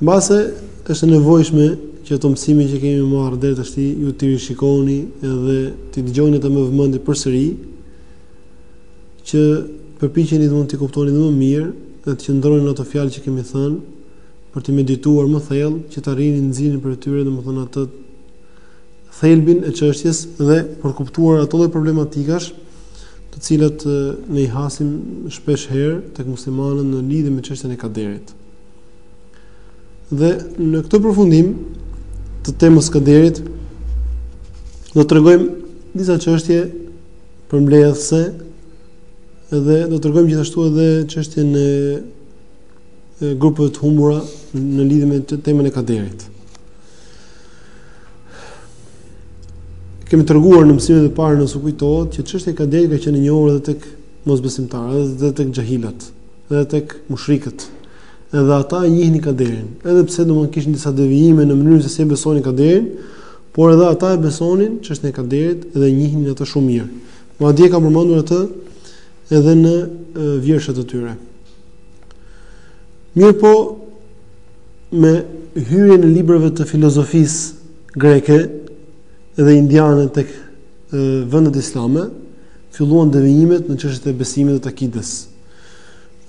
Mbase është e nevojshme që këto mësime që kemi marrë deri tashti ju t'i rishikoni edhe t'i dëgjoni ato me vëmendje përsëri që përpiqeni të mund t'i kuptoni më mirë dhe të qëndroni në ato fjalë që kemi thënë për të medituar më thellë që të arrini nxirrni prej tyre domethënë atë thelbin e çështjes dhe për të kuptuar ato lloj problematikash të cilat ne i hasim shpesh herë tek muslimanët në lidhje me çështjen e kaderit Dhe në këtë përfundim të temës së kaderit do të tregojmë disa çështje përmbledhëse dhe do të tregojmë gjithashtu edhe çështjen e grupeve të humbura në lidhje me temën e kaderit. Kemi treguar në mësimin e parë nëse ju kujtohet që çështja e kaderit ka qenë e njohur edhe tek mosbesimtarët dhe tek xhahilët. dhe tek mushrikët. Edhe ata e njihnin kaderin, edhe pse domon kishin disa devijime në mënyrën se si e besonin kaderin, por edhe ata e besonin çështjen e kaderit dhe e njihnin atë shumë mirë. Madje e kanë përmendur atë edhe në vjershet e tyre. Mirëpo, me hyrjen e librave të filozofisë greke dhe indiane te vendet islame, filluan devijimet në çështjet e besimit dhe të akidës.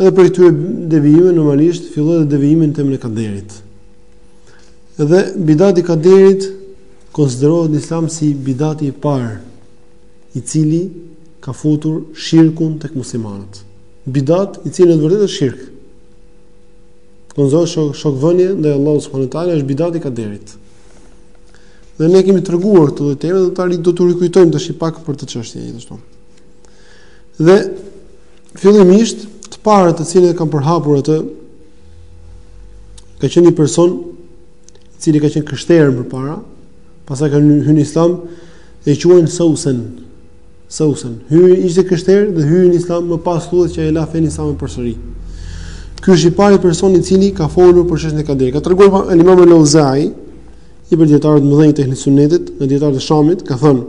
Edhe prej këtyre devijime normalisht filloi dhe devijimi në temën e kaderit. Dhe bidati i kaderit konsiderohet në Islam si bidati i parë, i cili ka futur shirkun tek muslimanët. Bidat i cili në të vërtetë është shirk. Konsiderohet shok shokvënie ndaj Allahut subhanuhu te ala është bidati i kaderit. Dhe ne kemi treguar këtë lloj teme, do ta do ta rikujtojmë tashti pak këtë çështje gjithashtu. Dhe fillimisht të parët të cilët e kanë përhapur atë ka qenë një person i cili ka qenë i krishterë më parë, pastaj ka hyrë në Islam e quajnë Sausen. Sausen. Ky ishte krishterë dhe hyri në Islam më pas thuhet që e la fenë islame përsëri. Ky është i pari person i cili ka folur për çështjen e kaderit. Ka treguar Imam al-Auza'i, prej dijetarëve të mëdhenj të Ehli Sunnetit, nga dijetarët e Shamit, ka thënë: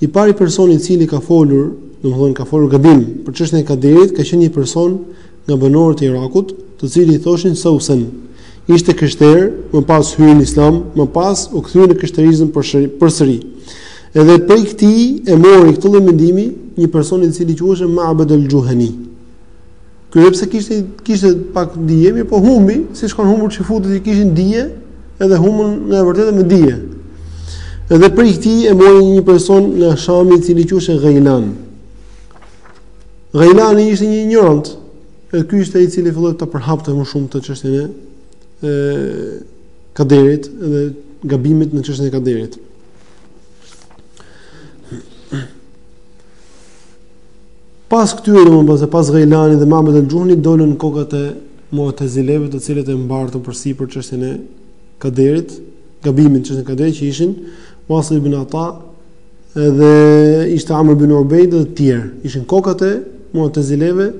I pari person i cili ka folur, domethënë ka folur gabim për çështjen e kaderit ka qenë një person nga banorët e Irakut, të cilit i thoshin Sausen. Ishte i krishterë, më pas hyri në Islam, më pas u kthye në krishterizëm përsëri. Edhe prej këtij e mori këtë lloj mendimi një person i cili quhej Ma'bad al-Juhani. Ky edhe pse kishte kishte pak dije, mirëpo humbi, siç kanë humbur çifutët që kishin dije, edhe humbën nga e vërteta me dije. Edhe prej këtij e mori një person nga Shami i cili quhej Gailan. Gailani ishte një injorant, e ky ishte ai i cili filloi ta përhapte më shumë të çështjen e e kaderit dhe gabimet në çështjen e kaderit. Pas këtyre domethënë pas Ghailani dhe Ma'bad al-Juhani dolën kokat e Mu'tazileve, të cilët e mbartën përsipër çështjen e kaderit, gabimin në çështjen e kaderit që ishin Wasil ibn Ata dhe ishte Amr ibn Ubayd dhe të tjerë. Ishin kokat e Mu'tazileve,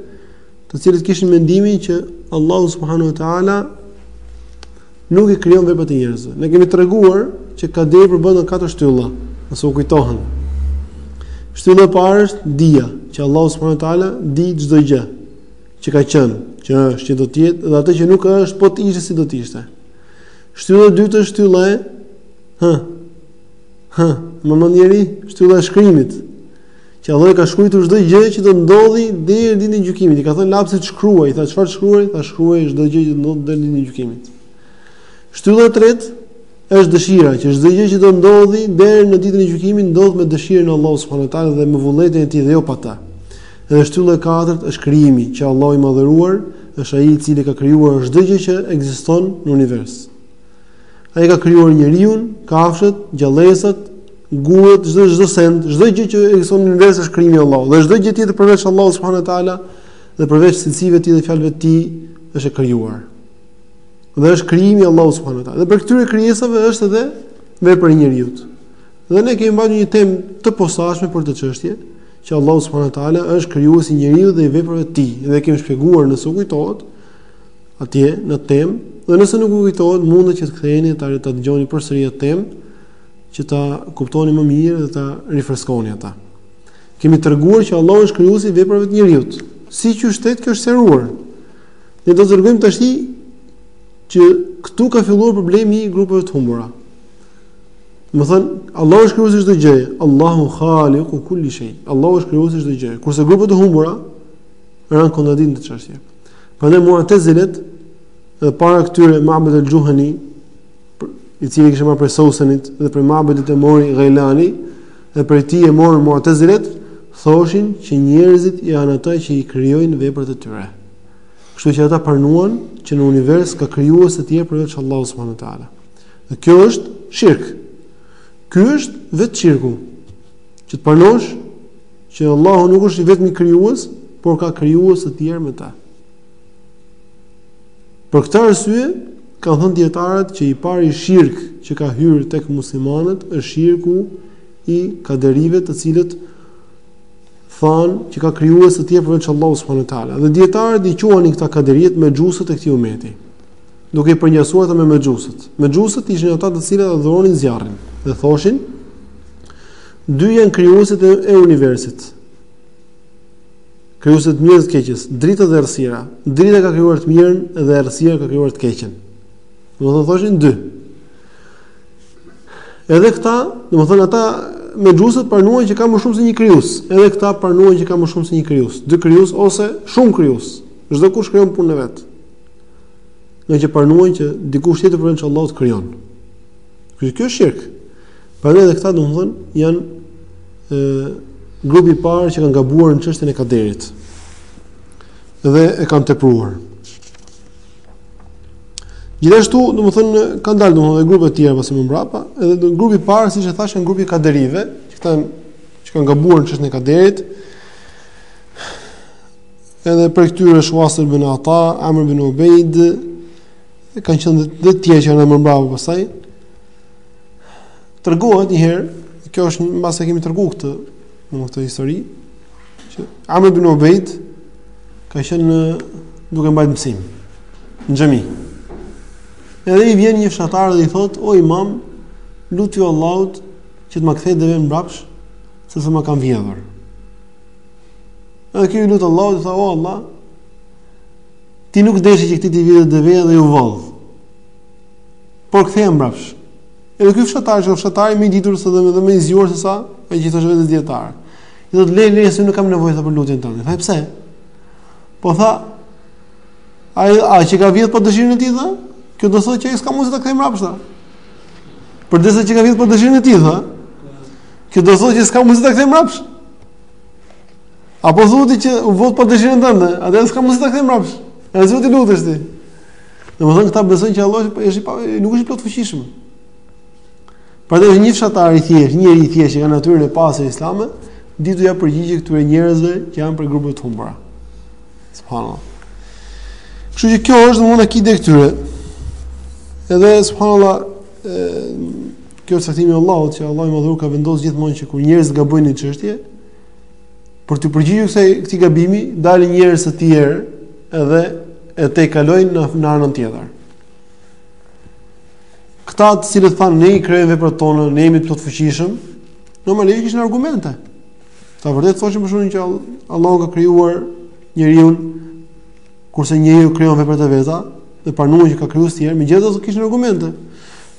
të cilët kishin mendimin që Allahu subhanahu wa taala Nuk i krijon veprat e njerëzve. Ne kemi treguar që kaderi përbëhet nga katër shtylla, nëse u kujtohen. Shtylla e parë është dija, që Allahu subhanahu wa taala di çdo gjë që ka qenë, që është, që do të jetë dhe atë që nuk është, po të ishte si do të ishte. Shtylla e dytë është shtylla e hë. Hë, mban mend njeri shtylla e shkrimit. Që Allahu e ka shkruar çdo gjë që do ndodhi deri në ditën e gjykimit. I ka thënë lapsit shkruaj, tha çfarë shkruaj? Tha shkruaj çdo gjë që do ndodhi deri në ditën e gjykimit. Shtylla e tretë është dëshira, që çdo gjë që do ndodhi deri në ditën e gjykimit ndodh me dëshirën e Allahut subhanahu teala dhe me vullnetin e tij dhe jo pa ta. Dhe shtylla e katërt është krijimi, që Allahu i madhëruar është ai i cili ka krijuar çdo gjë që ekziston në univers. Ai ka krijuar njeriun, kafshët, gjallesat, Gurët, çdo çdo send, çdo gjë që ekziston në univers është krijim i Allahut dhe çdo gjë tjetër përveç Allahut subhanahu wa taala dhe përveç cilësive të tij dhe fjalëve të tij është e krijuar. Dhe është krijim i Allahut subhanahu wa taala. Dhe prej këtyre krijesave është edhe vepra e njeriut. Dhe ne kemi mbajtur një temë të posaçme për këtë çështje, që Allahu subhanahu wa taala është krijues i njeriut dhe i veprave të tij. Dhe kemi shpjeguar nëse u kujtohet atje në temë, dhe nëse nuk u kujtohet, mundet që të ktheheni ta ta dëgjoni përsëri atë temë. që ta kuptoni më mirë dhe ta rifreskoni ata. Kemi treguar që Allahu është krijuesi i veprave të njeriut. Si çështje kjo është sqaruar. Ne do të tregojmë tash që këtu ka filluar problemi i grupeve të humbura. Domethënë, Allahu është krijuesi i çdo gjëje, Allahu khaliku kulli shej, Allahu është krijuesi i çdo gjëje, kurse grupet e humbura ranë kundër në këtë çështje. Prandaj Mu'tazilet, dhe para këtyre, Ma'bad al-Juhani, i cili kishte marrë prej Sosenit dhe prej Mabedit e mori Ghailani dhe prej tij e morën Mu'tazilet, thoshin që njerëzit janë ata që i krijojnë veprat e tyre. Kështu që ata pranuan që në univers ka krijues të tjerë përveç Allahut subhanahu wa taala. Dhe kjo është shirk. Ky është vetë shirku. Që të pranosh që Allahu nuk është i vetmi krijues, por ka krijues të tjerë me të. Për këtë arsye, kanë thënë dijetarët që i pari shirk që ka hyrë tek muslimanët është shirku i kaderive të cilët thanë që ka krijues të tjerë përveç Allahut subhanuhu teala. Dhe dijetarët i quanin këta kaderiet mexhusët e këtij umeti. Duke i përngjasuar ata me mexhusët. Mexhusët ishin ata të cilët adhuronin zjarrin dhe thoshin dy janë krijuesit e, e universit. Krijuesi i të mirës dhe të keqes, drita dhe errësira. Drita ka krijuar të mirën dhe errësira ka krijuar të keqen. Do të thoshin dy. Edhe këta, domethënë ata mexhusët pranuan që ka më shumë se një krijues. Edhe këta pranuan që ka më shumë se një krijues. Dy krijues ose shumë krijues. Çdokush krijon punën e vet. Ngaqë pranuan që dikush tjetër përveç Allahut krijon. Ky ky është shirk. Prandaj edhe këta domethënë janë ë grupi i parë që kanë gabuar në çështjen e kaderit. Dhe e kanë tepruar. Gjithashtu, domethënë, kanë dalë domethënë edhe grupe të tjera pas më mbrapa, edhe grupi i parë, siç e thashë, janë grupi i kaderive, që kanë që kanë gabuar në çështjen e kaderit. Edhe prej këtyre është Uasil bin Ata, Amr bin Ubejd, Dhe kanë qenë dhe të tjerë që janë më mbrapa pastaj. Tregohet një herë, kjo është mbase e kemi treguar këtë, këtë histori që Amr bin Ubejd ka qenë duke mbajt mësim në xhami. Edhe i vjen një fshatar dhe i thot: "O imam, lutju Allahut që të ma kthejë devenë mbrapsh, sepse ma kanë vjedhur." Edhe ky iu lut Allahut dhe tha: "O Allah, Ti nuk deshe që këtij t'i vidhej deveja dhe iu vodh. Por ktheje mbrapsh. Edhe ky fshatar që fshatari më i ditur se dhe më dhe më i zgjuar sesa ai që i thoshte vetes dijetar. I thotë: Le, le, se nuk kam nevojë për lutjen tënde. Tha, pse? Po tha, ai, ai që ka vjedh pa dëshirën e tij, kjo do thot që ai s'ka mundësi ta kthejë mbrapsh. Përderisa që ka vjedh pa dëshirën e tij, kjo do thot që ai s'ka mundësi ta kthejë mbrapsh. A po thotë që u bë prej dëshirës tënde, atë s'ka mundësi ta kthejë mbrapsht. Edhe zoti lutesh ti. Domethënë këta besojnë që Allah është pa, nuk është i plot fuqishëm. Pra dhe një fshatar i thjesht, një njeri i thjesht që ka natyrën e pastër islame, diti t'ju përgjigjet këtyre njerëzve që janë prej grupeve të humbura. Subhanallahu. Kështu që kjo është domethënë akidja e këtyre. Edhe subhanallahu kjo është caktimi i Allahut që Allahu i madhëruar e ka vendosur gjithmonë që kur njerëzit gabojnë në çështje, Për t'ju përgjigjur kësaj këtij gabimi, dalin njerëz të tjerë dhe e tejkalojnë në në anën tjetër. Këta të cilët thanë ne i krijojmë veprat tona, ne jemi plot fuqishëm, normalisht kishin argumente. Këta vërtet thoshin për shembull që Allahu ka krijuar njeriun Kurse njeriu krijon veprat e veta dhe pranuan që ka krijues të tjerë, megjithatë kishin argumente.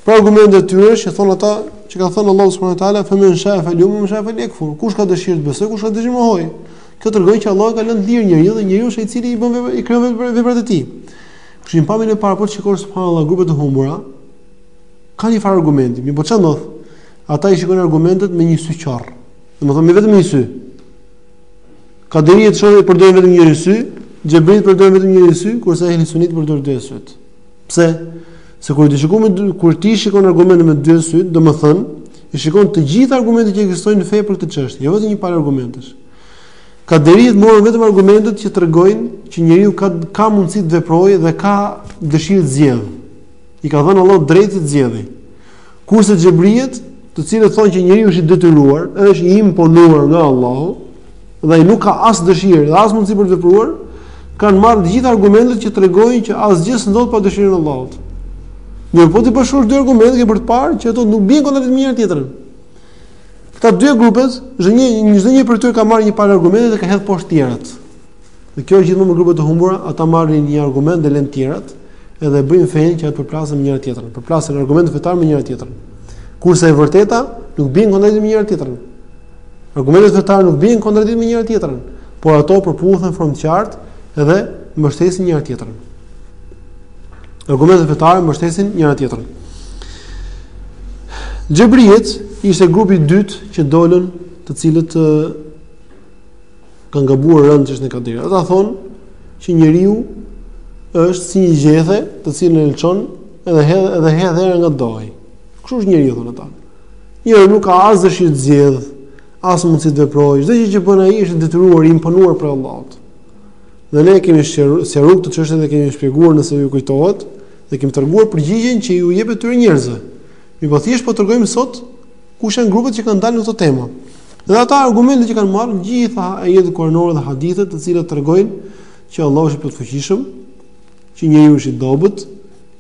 Prej argumenteve të tyre që thon ata, që ka thënë Allahu subhanahu wa taala, "Fa men sha'a falyumin, wa man sha'a falyakfur." Kush ka dëshirë të besojë, kush ka dëshirë të mohojë. Kjo tregon që Allahu ka lënë lirë njeriun dhe njeriu është ai i cili i bën veprat, i krijon veprat e tij. Kështu që në pamjen e parë po shikon subhanallahu grupet e humbura, kanë një farë argumenti, mirëpo çfarë ndodh? Ata i shikojnë argumentet me një sy qorr. Domethënë me vetëm një sy. Kaderijet shohin përdorin vetëm njërin sy, xhebrijet përdorin vetëm njërin sy, kurse ehli suneti përdor dy sytë. Pse? Se kur ti shikon me kur ti shikon argumentet me dy sytë, domethënë i shikon të gjitha argumentet që ekzistojnë në fe për këtë çështje, jo vetëm një palë argumentesh. Kaderijet morën vetëm argumentet që tregojnë që njeriu ka ka mundësi të veprojë dhe ka dëshirë të zgjedhë. I ka dhënë Allahu të drejtë të zgjedhë. Kurse xhebrijet, të cilët thonë që njeriu është i detyruar, është i imponuar nga Allahu dhe ai nuk ka as dëshirë dhe as mundësi për të vepruar, kanë marrë të gjitha argumentet që tregojnë që asgjë s'ndodh pa dëshirën e Allahut. Mirëpo t'i bashkosh dy argumentet ke për të parë që ato nuk bien kontradikt me njëra tjetrën. Këta dy grupet, çdo një çdo një prej tyre ka marrë një palë argumente dhe ka hedh poshtë tjerat. Dhe kjo është gjithmonë me grupet e humbura, ata marrin një argument dhe lënë tjerat, edhe e bëjnë fenë që ato përplasen me njëra tjetrën. Përplasen argumentet fetare me njëra tjetrën. Kurse e vërteta nuk bien kontradiktë me njëra tjetrën. Argumentet fetare nuk bien kontradiktë me njëra tjetrën, por ato përputhen në formë të qartë dhe mbështesin njëra tjetrën. Argumentet fetare mbështesin njëra tjetrën. Xhebrijet ishte grupi i dytë që dolën, të cilët kanë gabuar rëndë në çështjen e kaderit. Ata thonë që njeriu është si një gjethe, të cilën e çon edhe e hedh edhe e hedh era nga do. Kështu është njeriu thonë ata. Njeriu nuk ka as dëshirë të zgjedh, as mundësi të veprojë. Çdo gjë që bën ai është i detyruar, i imponuar prej Allahut. Dhe ne kemi sqaruar këtë çështje dhe kemi shpjeguar nëse ju kujtohet dhe kemi treguar përgjigjen që ju jepet këtyre njerëzve. Mirëpo thjesht po tregojmë sot Kush janë grupet që kanë dalë në këto tema? Dhe ata argumente që kanë marrë gjitha ajetet kuranore dhe hadithe të cilat tregojnë që Allahu është i plotfuqishëm, që njeriu është i dobët,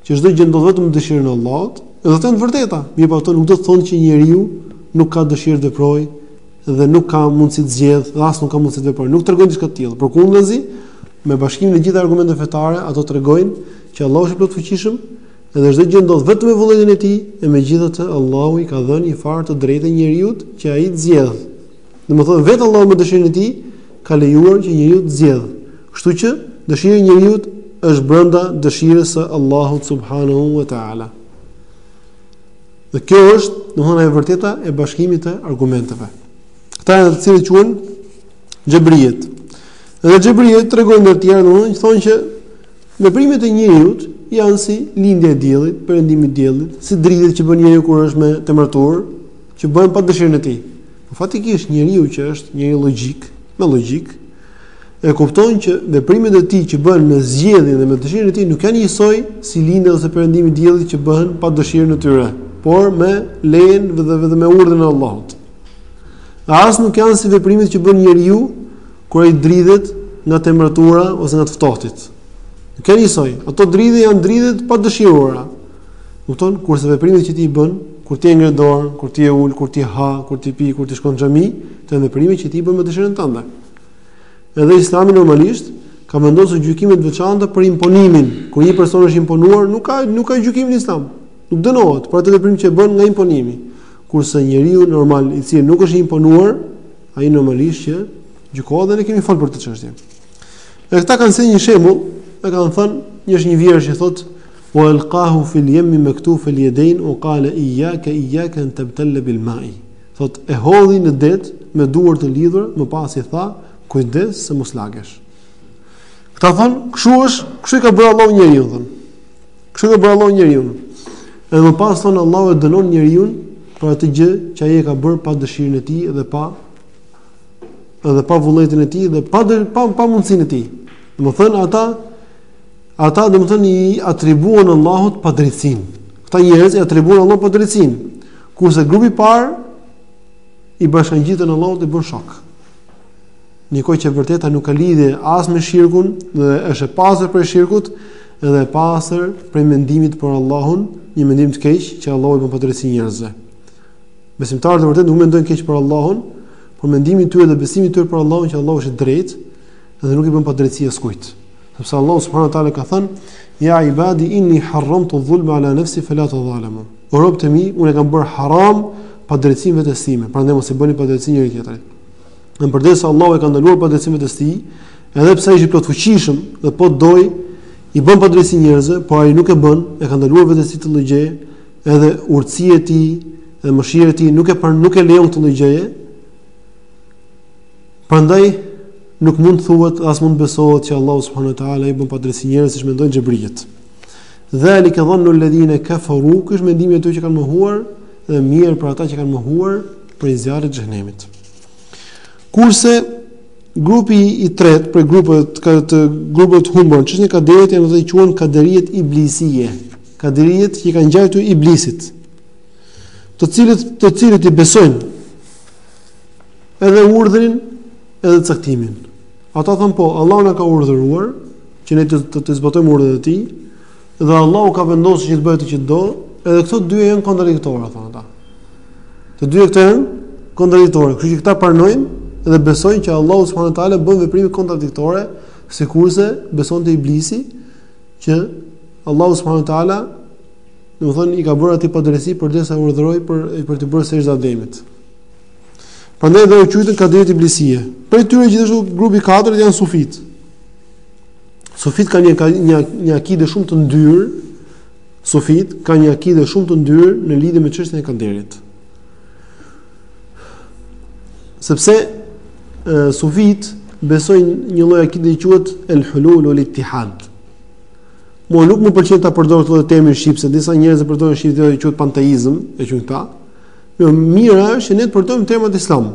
që çdo gjë ndodh vetëm me dëshirën e Allahut, dhe ato janë të vërteta. Mirëpo ato nuk do të thonë që njeriu nuk ka dëshirë të veprojë dhe nuk ka mundësi të zgjedhë, dhe as nuk ka mundësi të veprojë. Nuk tregojnë diçka të tillë. Përkundazi, me bashkimin e gjitha argumenteve fetare, ato tregojnë që Allahu është i plotfuqishëm, Dhe çdo gjë ndodh vetëm me vullnetin e Tij, e megjithatë Allahu i ka dhënë një farë të drejte njeriut që ai të zgjedhë. Domethënë vetë Allahu me dëshirën e Tij ka lejuar që njeriu të zgjedhë. Kështu që dëshira e njeriut është brenda dëshirës së Allahut subhanahu wa taala. Dhe kjo është, domethënë e vërteta e bashkimit të argumenteve. Këta janë të cilët quhen xhebrijet. Dhe xhebrijet tregojnë ndër të tjera, domethënë thonë që Veprimet e njeriut janë si lindja e diellit, perëndimi i diellit, si dridhjet që bën njeriu kur është me temperaturë, që bëhen pa dëshirën e tij. Po faktikisht njeriu që është njeri logjik, me logjikë, e kupton që veprimet e tij që bëhen me zgjedhjen dhe me dëshirën e tij nuk janë njësoj si lindja ose perëndimi i diellit që bëhen pa dëshirën e tyre, por me lejen dhe vetëm me urdhrin e Allahut. As nuk janë si veprimet që bën njeriu Kur ai dridhet nga temperatura ose nga të ftohtët. Nuk janë njësoj. Ato dridhje janë dridhje të padëshiruara. Kupton? Kurse veprimet që ti i bën, kur ti e ngre dorën, kur ti e ul, kur ti ha, kur ti pi, kur ti shkon në xhami, këto janë veprime që ti i bën me dëshirën tënde. Edhe Islami normalisht ka vendosur gjykime të veçanta për imponimin. Kur një person është imponuar, nuk ka nuk ka gjykim në Islam. Nuk dënohet për atë veprim që e bën nga imponimi. Kurse njeriu normal, i cili nuk është imponuar, Ai normalisht që gjykohet dhe ne kemi fol për këtë çështje. Dhe këta kanë sjellë një shembull, e kanë thënë një është një vjershë që thotë wa alqahu fil yam maktuf al yadayn wa qala iyyaka iyyaka an tabtalla bil ma'i. Thotë e hodhi në det me duar të lidhura, më pas i tha kujdes se mos lagesh. Këta thonë, kshu është, kshu i ka bërë Allahu njeriut thonë. Kështu i ka bërë Allahu njeriut. Edhe më pas thonë Allahu e dënon njeriu për atë gjë që ai e ka bërë pa dëshirën e tij dhe pa edhe pa vullnetin e tij dhe pa pa, pa mundësinë e tij. Domethënë ata ata domethënë i atribuojnë Allahut padrejtësinë. Këta njerëz i atribuojnë Allahut padrejtësinë. Kurse grupi i parë i bashkangjitën Allahut i bënë shok. Në një kohë që e vërteta nuk ka lidhje as me shirkun dhe është e pastër prej shirkut, edhe e pastër prej mendimit për Allahun, një mendim të keq që Allahu i bën padrejtësi njerëzve. Besimtarët e vërtetë nuk mendojnë keq për Allahun, por mendimi i tyre dhe besimi i tyre për Allahun që Allahu është i drejtë dhe nuk i bën padrejtësi askujt. Sepse Allahu subhanahu wa taala ka thënë: "Ja ibadi inni harramtu dhulma ala nafsi fala tadhalamu." O robët e mi, unë e kam bërë haram padrejtësinë vetes sime, prandaj mos i bëni padrejtësi njëri tjetrit. E përderisa Allahu e ka ndaluar padrejtësinë vetes tij, edhe pse ai është i plotfuqishëm dhe po do i bën padrejtësi njerëzve, por ai nuk e bën, e ka ndaluar vetes tij këtë lloj gjëje, edhe urtësia e tij dhe mëshira e tij nuk e pranon, nuk e lejon këtë lloj gjëje. Prandaj nuk mund të thuhet as mund të besohet që Allahu subhanahu wa taala i bën padrejtësi njerëzve siç mendojnë xhebrijet. Dhalika dhannu alladhina kafaru, ky është mendimi i atyre që kanë mohuar dhe mjerë për ata që kanë mohuar prej zjarrit të xhehenemit. Kurse grupi i tretë prej grupeve, grupeve të humbura në çështjen e kaderit janë dhe i quan kaderiet iblisije, kaderiet që i kanë ngjajtur iblisit, të cilët, të cilët i besojnë edhe urdhrin edhe caktimin. Ata thonë po, Allahu na ka urdhëruar, që ne t'i zbatojmë urdhrat e tij, Dhe Allahu ka vendosur që të bëhet ajo që do, edhe këto dy janë kontradiktore thonë ata. Të dyja këto janë kontradiktore, kështu që këta pranojnë dhe besojnë që Allahu subhanahu wa taala bën veprime kontradiktore, sikurse besonte Iblisi që Allahu subhanahu wa taala do të thotë i ka bërë atij padrejtësi përderisa e urdhëroi për për t'i bërë sexhde Ademit. Prandaj ato u quajtën kaderije Iblisie. Prej tyre gjithashtu grupi 4 janë sufit. Sufit kanë një një një akide shumë të ndyrë. Sufit kanë një akide shumë të ndyrë në lidhje me çështjen e kaderit. Sepse e, sufit besojnë një lloj akide që quhet el-hulul uel ittihad. Mua nuk më pëlqen ta përdor këtë termin shqip, se disa njerëz e përdorin shqip dhe quhet panteizëm, e quajnë këta. Më e mira është që ne të përdorim termat islam.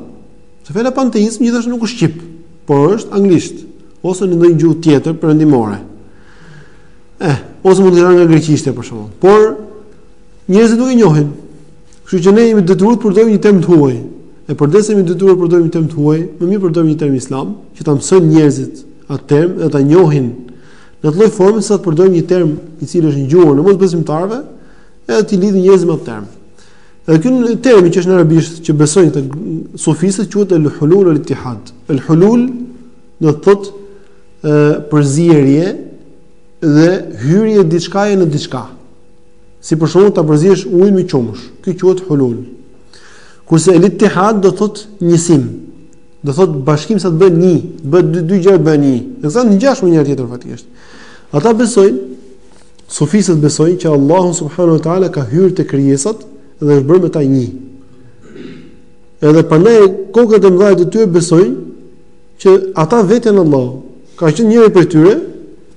Se fjala panteizëm gjithashtu nuk është shqip, por është anglisht. ose në ndonjë gjuhë tjetër perëndimore. Eh, ose mund të jetë nga greqishtja për shembull. Por njerëzit nuk e njohin. Kështu që ne jemi detyruar të përdorim një term të huaj. E përderisa jemi detyruar të përdorim një term të huaj, më mirë përdorim një term islam, që ta mësojnë njerëzit atë term dhe ta njohin në këtë lloj forme sa të përdorim një term i cili është në gjuhën e mosbesimtarëve, edhe t'i lidhim njerëzit me atë term. Edhe ky termi që është në arabisht që besojnë këta sufistët quhet el hulul uel ittihad. El hulul do të thotë ë përzierje dhe hyrje diçkaje në diçka. Si për shembull ta përziesh ujin me qumësht. Ky quhet hulul. Kurse el ittihad do thotë njësim. Do thotë bashkim sa të bën një, të bëhet dy dy gjëra bëhen një. Do të thotë ngjashëm njëra tjetrën faktikisht. Ata besojnë sufistët besojnë që Allahu subhanahu wa taala ka hyrë te krijesat dhe është bërë me ta një. Edhe prandaj kokët e mëdha të tyre besojnë që ata vetë janë Allahu, ka qenë njëri prej tyre,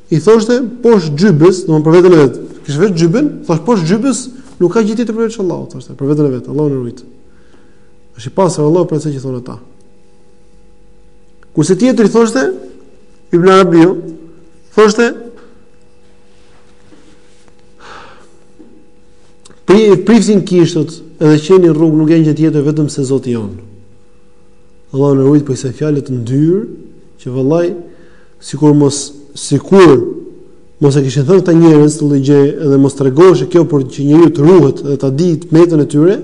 i thoshte poshtë xhybës, domthonë për veten e vet. Kish veshur xhybën, thosh poshtë xhybës nuk ka gjë tjetër përveç Allahut, thoshte për veten e vet, Allahu na rujt. Është i pastër Allahu prej asaj që thonë ata. Kurse tjetri thoshte Ibn Arabiu, thoshte Pri, prifti në kishë edhe qeni në rrugë nuk janë gjë tjetër vetëm se Zoti jonë. Allahu na rujt prej kësaj fjale të ndyrë, që vallahi sikur mos sikur mos e kishin thënë këta njerëz të ligj dhe mos tregohej kjo për që njeriu të ruhet dhe ta dijë të metën e tyre,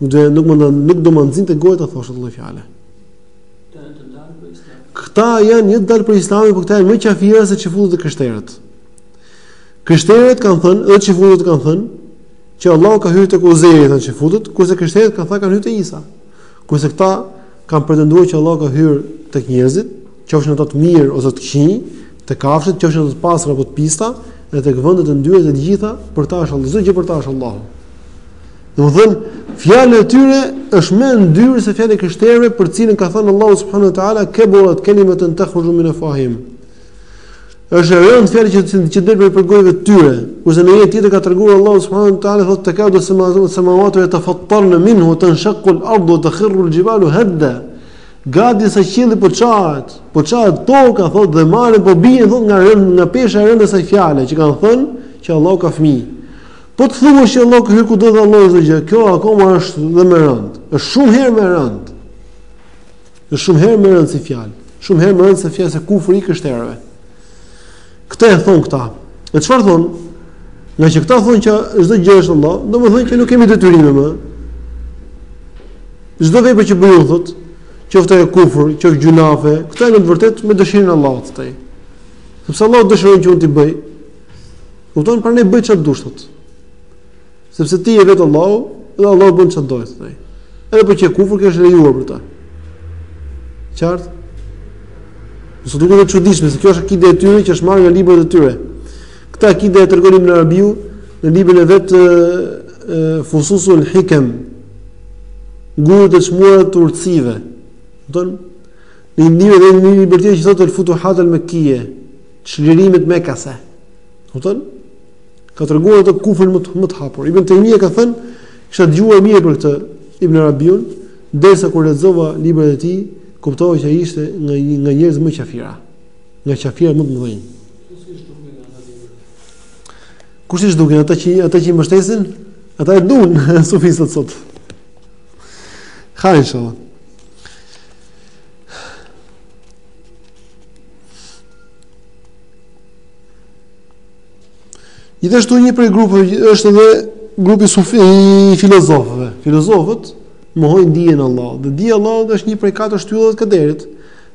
nuk do nuk mund nuk do ma nxinte goja ta thosha këtë fjalë. Këta janë jo të dalë prej islamit, por këta janë më qafira se çifutët e krishterët. Krishterët kanë thënë, edhe çifutët kanë thënë, që Allahu ka hyrë tek Uzejri, thënë çifutët, kurse krishterët kanë thënë ka hyrë te Isa. Kurse këta kanë pretenduar që Allahu ka hyrë tek njerëzit, qofshin ato të mirë ose të këqij, te kafshët, qofshin ato të pastra apo të pista, dhe tek vendet e ndyra të gjitha, për ta është Allahu, çdo gjë për ta është Allahu. Domthon, fjala e tyre është më e ndyrë se fjala e krishterëve, për të cilën ka thënë Allahu subhanahu wa taala, "Keburat kelimeten takhruju min afwahihim." Është e rëndë fjalë që të që del prej prej gojëve të tyre, kurse në një tjetër ka treguar Allahu subhanahu wa taala thotë tekadu samawat samawatu jatafattarna minhu tanshaqul ard wa takhirru al jibalu hadda. Gati sa qielli po çahet, po çahet toka thotë dhe malet po bien thotë nga rënd nga pesha e rëndë e asaj fjale që kanë thënë që Allahu ka fëmijë. Po të thuash që Allahu ka hyrë kudo dhe Allahu çdo gjë, kjo akoma është dhe më rënd. Është shumë herë më rënd. Është shumë herë më rëndë si fjalë. Shumë herë më rëndë se fjala se kufri i krishterëve. Këtë e thon këta. Dhe çfarë thon? Nga që këta thon që çdo gjë është Allah, domethënë që nuk kemi detyrime më. Çdo vepër që bëjmë thot, qoftë ajo kufër, qoftë gjynahe, këto janë në të vërtetë me dëshirën e Allahut te. Sepse Allahu dëshiron që unë t'i bëj. Kupton, prandaj bëj çfarë dush thot. Sepse ti je vetë Allahu dhe Allahu bën çfarë të dojë thotë ai. Edhe po qe kufur që është lejuar për ta. Qartë? Mos ju duket e çuditshme se kjo është akide e tyre që është marrë nga librat e tyre. Këtë akide e tregon Ibn Arabiu në librin e vet Fususul Hikam. Gurët e çmuara të urtësive. Do në një libër dhe një libër tjetër që thotë El Futuhat al Mekkie, çlirimet mekase. Do Ka treguar atë kufrin më të më të hapur. Ibn Taymija ka thënë, kisha dëgjuar mirë për këtë Ibn Arabiun, derisa kur lexova librat e tij, kuptova që ai ishte nga një nga njerëz më qafira, nga qafira më të mëdhenj. Kush ishin ata që ata që i mbështesin? Ata e duan sufistët sot. Hajr inshallah. Gjithashtu një prej grupeve është edhe grupi i filozofëve. Filozofët mohojnë dijen e Allahut. Dhe dija e Allahut është një prej katër shtyllave të kaderit.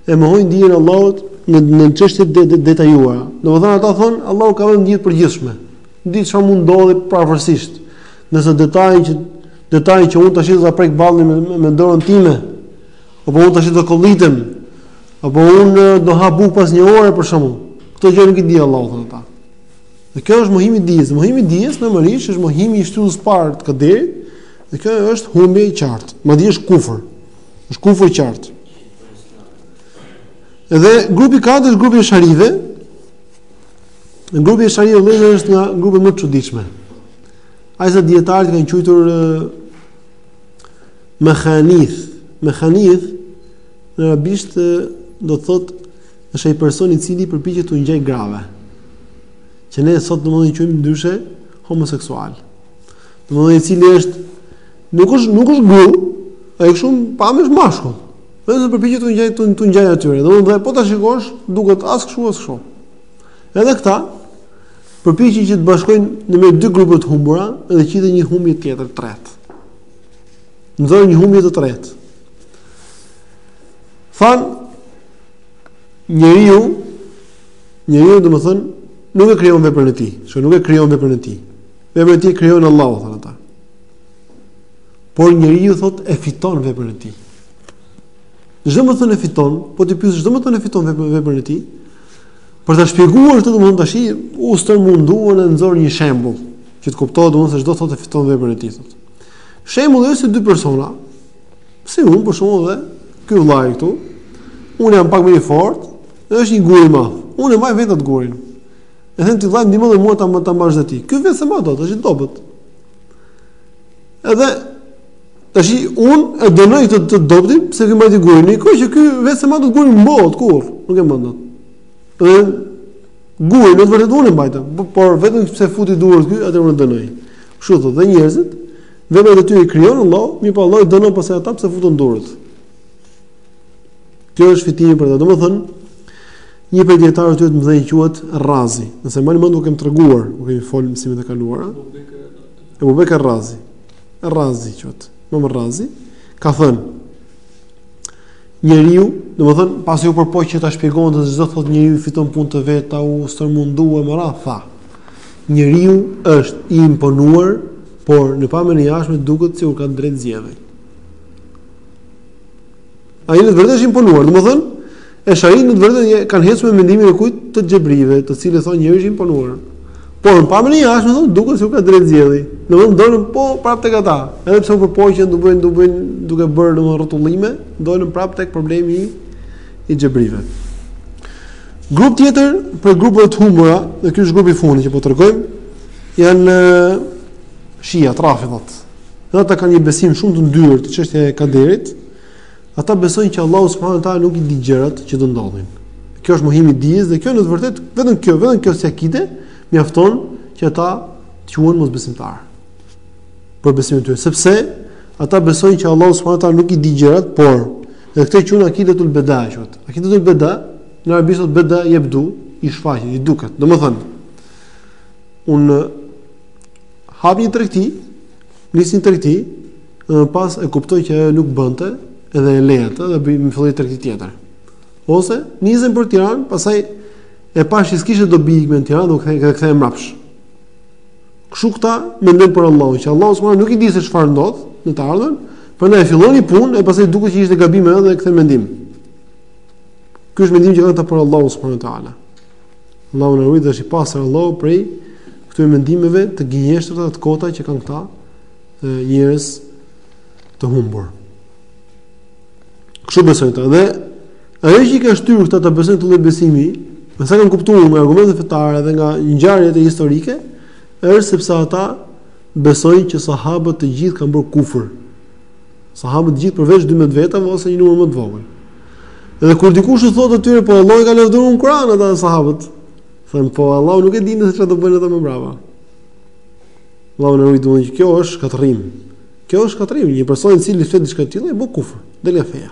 E mohojnë dijen e Allahut në në çështje të detajuara. Domethënë ata thonë Allahu ka vetëm dije të përgjithshme. Di çfarë mund ndodhi përafërsisht. Nëse detaji që detaji që unë tash do ta prek ballin me, me dorën time, apo unë tash do kollitem Apo unë do ha bukë pas një ore për shembull. Këtë gjë nuk i di Allahu thonë ata. Dhe kjo është mohimi i dijes. Mohimi i dijes normalisht është mohimi i shtyllës së parë të kaderit, dhe kjo është humbje e qartë. Madje është kufër. Është kufër i qartë. Dhe grupi i katërt është grupi i esharive. Dhe grupi i esharive vëllai është nga grupet më të çuditshme. Aq sa dijetarët i kanë quajtur mekhanith, mekhanith Në arabisht do të thotë është ai person i cili përpiqet t'u ngjajë grave. Që ne sot domethënë i quajmë ndryshe homoseksual. Domethënë i cili është nuk është nuk është gru, ai është kështu në pamje mashkull. Vetëm përpiqet të ngjajë të, të ngjajë atyre. Domethënë dhe po ta shikosh, duket as kështu as kështu. Edhe këta përpiqen që të bashkojnë në mes dy grupe të humbura dhe qitën një humbje tjetër tret. Nxorën një humbje të tretë. Than njeriu njeriu domethënë nuk e krijon veprën e tij, që nuk e krijon veprën e tij. Veprën e tij krijon Allahu than ata. Por njeriu thot e fiton veprën e tij. Ç'domethënë e fiton, po t'i pyesësh ç'domethënë e fiton veprën veprën e tij. Për ta shpjeguar këtë domthon tash, u stërmunduan e nxorën një shembull që të kuptohet domthon se ç'do thotë fiton veprën e tij. Shembulli është se dy persona, Si unë për shembull dhe ky vëllai këtu, unë jam pak më i fortë, dhe është një gur i madh. Unë e mbaj vetë atë gurin. E them ti vëllai ndihmo dhe mua ta ta mbash dhe ti. Ky vetë s'e mba dot, është i dobët. Edhe tash unë e dënoj këtë të dobëtin pse ky mbajti gurin. Në kohë që ky vetë s'e mba dot gurin s'mbahet kurrë, nuk e mban dot. Dhe gurin në të vërtetë unë e mbajta, por vetëm pse futi duart ky atë unë dënoj. Kështu thotë dhe njerëzit Veprat e tyre i krijon Allahu, mirëpo Allahu i dënon pastaj ata pse futën duart. Ky është fitimi për ta. Domethënë, një prej dietarëve të mëdhenj quhet Razi. Nëse mbani mend u kem treguar, u kemi fol mësimet e kaluara. Ebu Bekër Razi. Razi quhet. Imam Razi ka thënë njeriu, domethënë pasi u përpoq që ta shpjegonte se ç'do thotë njeriu fiton punë të vet, ai u stërmundua më në fund, tha. Njeriu është i imponuar, por në pamjen e jashtme duket sikur ka të drejtë zgjedhje. Ai në vërtetë është imponuar, domethënë esharinjtë në të vërtetë kanë hecur me mendimin e kujt të xhebrive, të cilët thonë njeriu është imponuar. Por në pamjen e jashtme thonë duket sikur ka të drejtë zgjedhje. Domethënë dolën po prapë tek ata, edhe pse u përpoqën të bëjnë të bëjnë duke bërë domethënë rrotullime, dolën prapë tek problemi i xhebrive. Grup tjetër prej grupeve të humbura, dhe ky është grupi i fundit që po tregojmë, janë shiat rafidhat. Dhe ata kanë një besim shumë të ndyrë te çështja e kaderit. Ata besojnë që Allahu subhanahu wa taala nuk i di gjërat që do ndodhin. Ky është mohimi i dijes dhe kjo në të vërtetë vetëm kjo, vetëm kjo si akide mjafton që ata të quhen mosbesimtarë. Për besimin e tyre, sepse ata besojnë që Allahu subhanahu wa taala nuk i di gjërat, por Dhe këtë e quajnë akidetul beda quhet. Akidetul beda, në arabisht thotë beda yabdu, i shfaqet, i duket. Domethënë, un hap një tregti, nis një tregti, dhe më pas e kuptoj që ajo nuk bënte, edhe e lej atë dhe më filloj tregti tjetër. Ose nisem për Tiranë, pastaj e pash që s'kishte dobi në Tiranë, dhe kthej, kthehem mbrapsh. Kështu këta mendojnë për Allahun, që Allahu subhanahu nuk i di se çfarë do ndodh në të ardhmen, prandaj fillon një punë e pastaj i duket që ishte gabim edhe dhe kthen mendim. Ky është mendimi që kanë ata për Allahun subhanahu wa taala. Allahu na ruajt dhe i pastër Allahu prej këtyre mendimeve të gënjeshtra të kota që kanë këta njerëz të humbur. Kështu besojnë këta dhe Ajo që i ka shtyrë këta të besojnë këtë lloj besimi, me sa kam kuptuar nga argumentet fetare dhe nga ngjarjet historike, është sepse ata besojnë që sahabët të gjithë kanë bërë kufër. Sahabët të gjithë përveç 12 vetave ose një numër më të vogël. Dhe kur dikush i thotë atyre po Allahu ka lavdëruar në Kur'an ata sahabët, thonë po Allahu nuk e dinte se çfarë do bëjnë ata më mbrapa. Allahu na rujtë që kjo është çoroditje. Kjo është çoroditje, një person i cili flet diçka të tillë e bë kufër, del nga feja.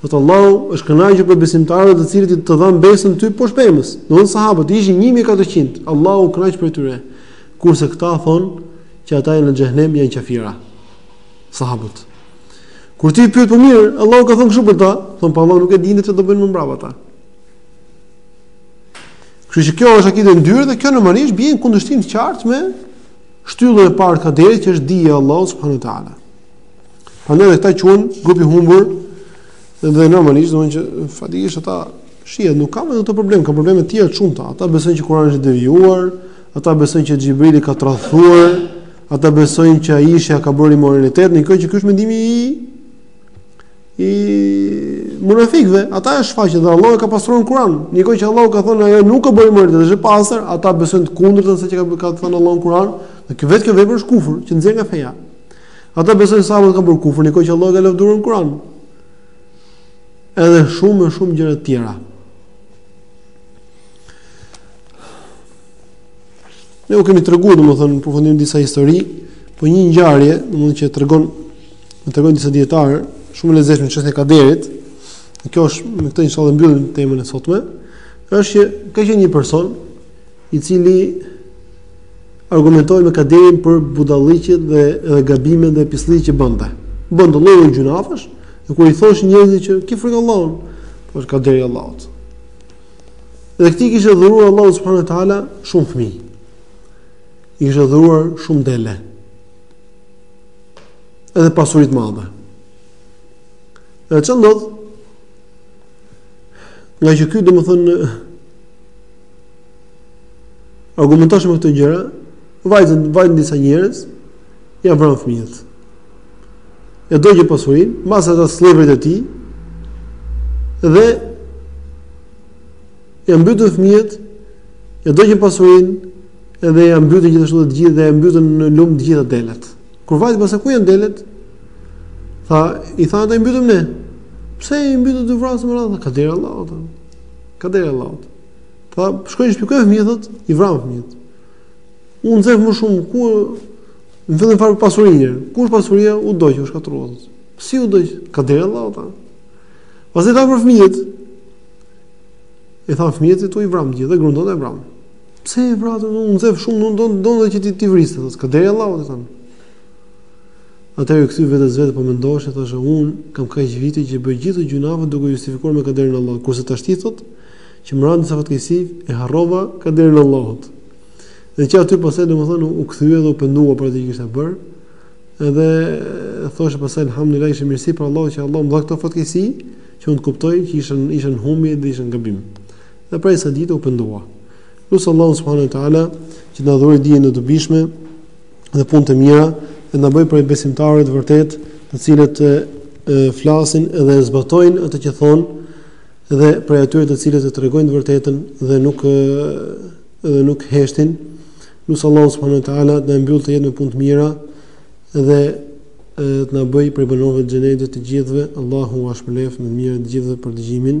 Thotë Allahu është kënaqur për besimtarët të cilët të dhanë besën ty poshtë pemës. Do të thotë sahabët ishin 1400. Allahu kënaq për tyre. Kurse këta thonë që ata janë në xhehenem janë kafira. Sahabët. Kur ti pyet po mirë, Allahu ka thënë kështu për ta, thonë po po Allahu nuk e dinte çfarë do bëjnë më mbrapa ata. Kështu që kjo është akide e ndyrë dhe kjo normalisht bie në kundërshtim të qartë me shtyllën e parë të kaderit që është dija e Allahut subhanehu ue teala. Prandaj ata quhen grup i humbur dhe normalisht domethënë që faktikisht ata shiitët nuk kanë këtë problem, kanë probleme të tjera të shumta. Ata besojnë që Kurani është devijuar, ata besojnë që Xhibrili ka tradhtuar, ata besojnë që Aisha ka bërë imoralitet, ndërkohë që ky është mendimi i i munafikëve, ata e shfaqën dhe Allahu ka pastruar në Kur'an. Ndërkohë që Allahu ka thënë ajo nuk ka bërë imoralitet, është e pastër, ata besojnë të kundërtën se çka ka thënë Allahu në Kur'an, dhe kjo vetë kjo vepër është kufër, që nxjerr nga feja. Ata besojnë se sahabët kanë bërë kufër, ndërkohë që Allahu ka lavdëruar në Kur'an. Edhe shumë e shumë gjëra të tjera. Ne u kemi treguar domethënë në përfundim disa histori, po një ngjarje, domethënë që tregon, e tregojnë disa dietarë, shumë e lezetshme në çështjen e kaderit. Kjo është me këtë inshallah mbyllim temën e sotme. Është që ka qenë një person i cili Argumentohej me Kaderin për budallallëqet dhe dhe gabimet dhe pisllëqet që bënte. Bënte lloj lloj gjynahesh, dhe kur i thoshin njerëzit që ki frikë Allahun, thoshte Kaderi i Allahut. Dhe këtij i kishte dhuruar Allahu subhanahu wa taala shumë fëmijë. I kishte dhuruar shumë dele. Edhe pasuri të madhe. Dhe ça ndodh? Ngaqë ky domethënë Argumentohej me këto gjëra, vajtën, vajtën disa njerëz, ia vranë fëmijët. Ia dogjën pasurinë, mbase ata skllevërit e tij, dhe ia mbytën fëmijët, ia dogjën pasurinë, edhe ia mbytën gjithashtu të gjithë, dhe ia mbytën në lumë të gjitha delet. Kur vajti pas ku janë delet, tha, i tha ata i mbytëm ne, pse i mbytët të vrasë më radhë, kaderi i Allahut, kaderi i Allahut, Tha, shkoj në shpi, ku janë fëmijët, thot, i vranë fëmijët. U nxeh më shumë, ku në vëndin fare pasurinë, ku është pasuria, u dogj, u shkatërrua, thot. Si u dogj, kaderi Allahut, tha. Pastaj tha për fëmijët, i tha fëmijët e tu i vramë gjithë, dhe gruan tënde e vramë. Pse e vratë, u nxeh shumë, nuk do, do dhe që ti, t'i vriste, thot, kaderi Allahut, tha. Atëherë kthye vetes vetë po mendoj, thashë un kam kaq vite që bëj gjithë gjynahet duke justifikuar me kaderin e Allahut. Kurse tashti thotë, që më ranë disa fatkeqësi e harrova kaderin e Allahut. Dhe që aty pastaj domethënë u kthye dhe u pendua për atë që kishte bërë. Edhe thoshte pastaj alhamdulillah ishte mirësi prej Allahut që Allahu më dha këto fatkeqësi që unë ta kuptoj që isha isha n'humbje dhe isha gabim. Dhe prej asaj dite u pendua. Lus Allahun subhanahu wa taala që të na dhurojë dije të dobishme dhe punë të mira dhe na bëjë prej besimtarëve të vërtetë, të cilët flasin dhe zbatojnë atë që thonë dhe prej atyre të cilët e tregojnë të vërtetën dhe nuk dhe nuk heshtin lus Allahun subhanahu wa taala të na mbyllë këtë jetë me punë të mira dhe të na bëjë prej banorëve të xhenetit të gjithëve Allahu ju shpërbleftë me të mira të gjithëve për dëgjimin